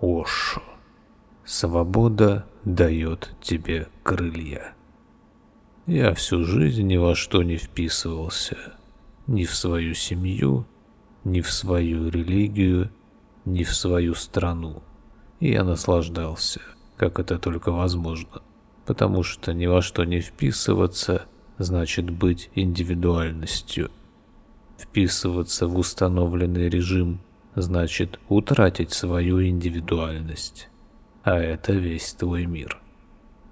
Ошо. Свобода дает тебе крылья. Я всю жизнь ни во что не вписывался. Ни в свою семью, ни в свою религию, ни в свою страну. И я наслаждался, как это только возможно. Потому что ни во что не вписываться значит быть индивидуальностью. Вписываться в установленный режим значит утратить свою индивидуальность. А это весь твой мир.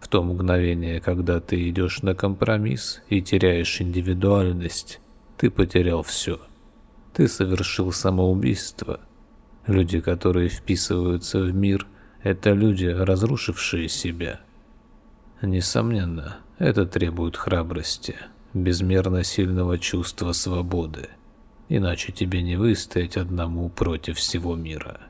В то мгновение, когда ты идешь на компромисс и теряешь индивидуальность, ты потерял все. Ты совершил самоубийство. Люди, которые вписываются в мир, это люди, разрушившие себя. Несомненно, это требует храбрости, безмерно сильного чувства свободы. Иначе тебе не выстоять одному против всего мира.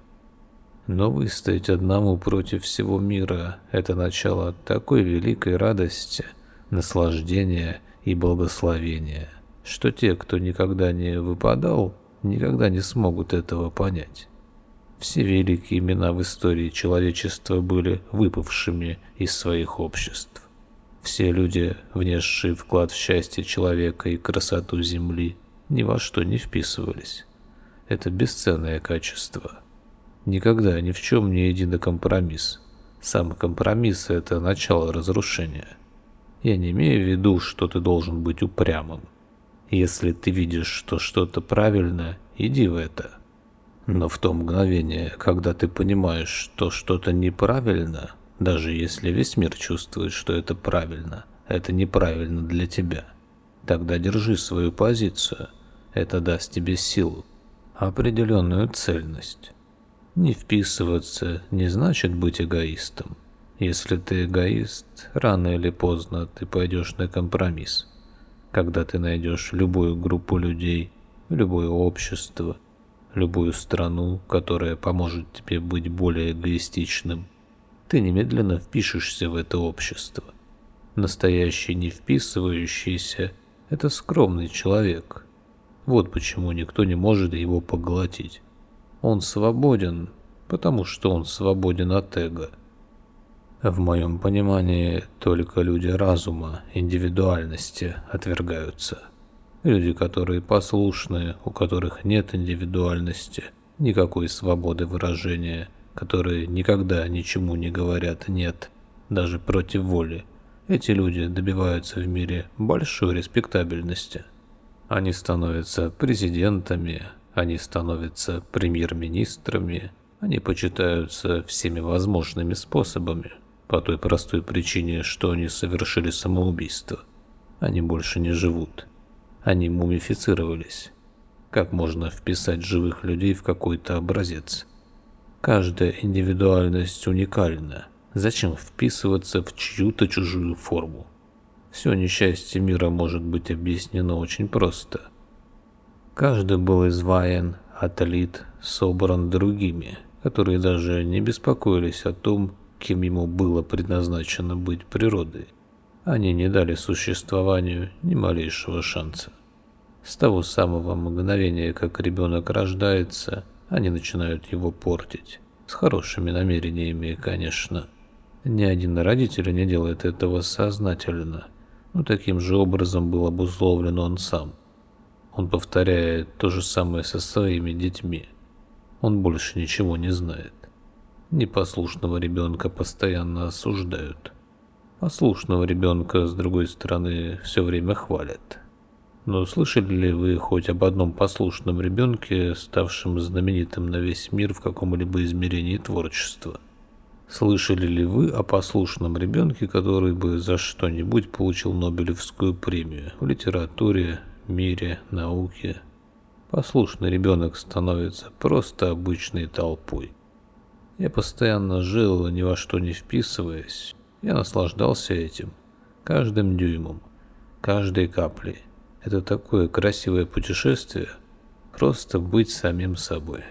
Но выстоять одному против всего мира – это начало такой великой радости, наслаждения и благословения, что те, кто никогда не выпадал, никогда не смогут этого понять. Все великие имена в истории человечества были выпавшими из своих обществ. Все люди, внесшие вклад в счастье человека и красоту Земли, ни во что не вписывались. Это бесценное качество. Никогда ни в чем не иди компромисс. Сам компромисс – это начало разрушения. Я не имею в виду, что ты должен быть упрямым. Если ты видишь, что что-то правильно, иди в это. Но в то мгновение, когда ты понимаешь, что что-то неправильно, даже если весь мир чувствует, что это правильно, это неправильно для тебя, тогда держи свою позицию. Это даст тебе силу, определенную цельность. Не вписываться не значит быть эгоистом. Если ты эгоист, рано или поздно ты пойдешь на компромисс. Когда ты найдешь любую группу людей, любое общество – любую страну, которая поможет тебе быть более эгоистичным, ты немедленно впишешься в это общество. Настоящий не вписывающийся – это скромный человек. Вот почему никто не может его поглотить. Он свободен, потому что он свободен от эго. В моем понимании только люди разума, индивидуальности отвергаются. Люди, которые послушные, у которых нет индивидуальности, никакой свободы выражения, которые никогда ничему не говорят «нет», даже против воли. Эти люди добиваются в мире большой респектабельности. Они становятся президентами, они становятся премьер-министрами, они почитаются всеми возможными способами, по той простой причине, что они совершили самоубийство. Они больше не живут. Они мумифицировались. Как можно вписать живых людей в какой-то образец? Каждая индивидуальность уникальна. Зачем вписываться в чью-то чужую форму? Все несчастье мира может быть объяснено очень просто. Каждый был изваян, отлит, собран другими, которые даже не беспокоились о том, кем ему было предназначено быть природой. Они не дали существованию ни малейшего шанса. С того самого мгновения, как ребенок рождается, они начинают его портить. С хорошими намерениями, конечно. Ни один родитель не делает этого сознательно. Но таким же образом был обусловлен он сам. Он повторяет то же самое со своими детьми. Он больше ничего не знает. Непослушного ребенка постоянно осуждают. Послушного ребенка, с другой стороны, все время хвалят. Но слышали ли вы хоть об одном послушном ребенке, ставшем знаменитым на весь мир в каком-либо измерении творчества? Слышали ли вы о послушном ребенке, который бы за что-нибудь получил Нобелевскую премию в литературе, мире, науке? Послушный ребенок становится просто обычной толпой. Я постоянно жил, ни во что не вписываясь. Я наслаждался этим, каждым дюймом, каждой каплей. Это такое красивое путешествие, просто быть самим собой.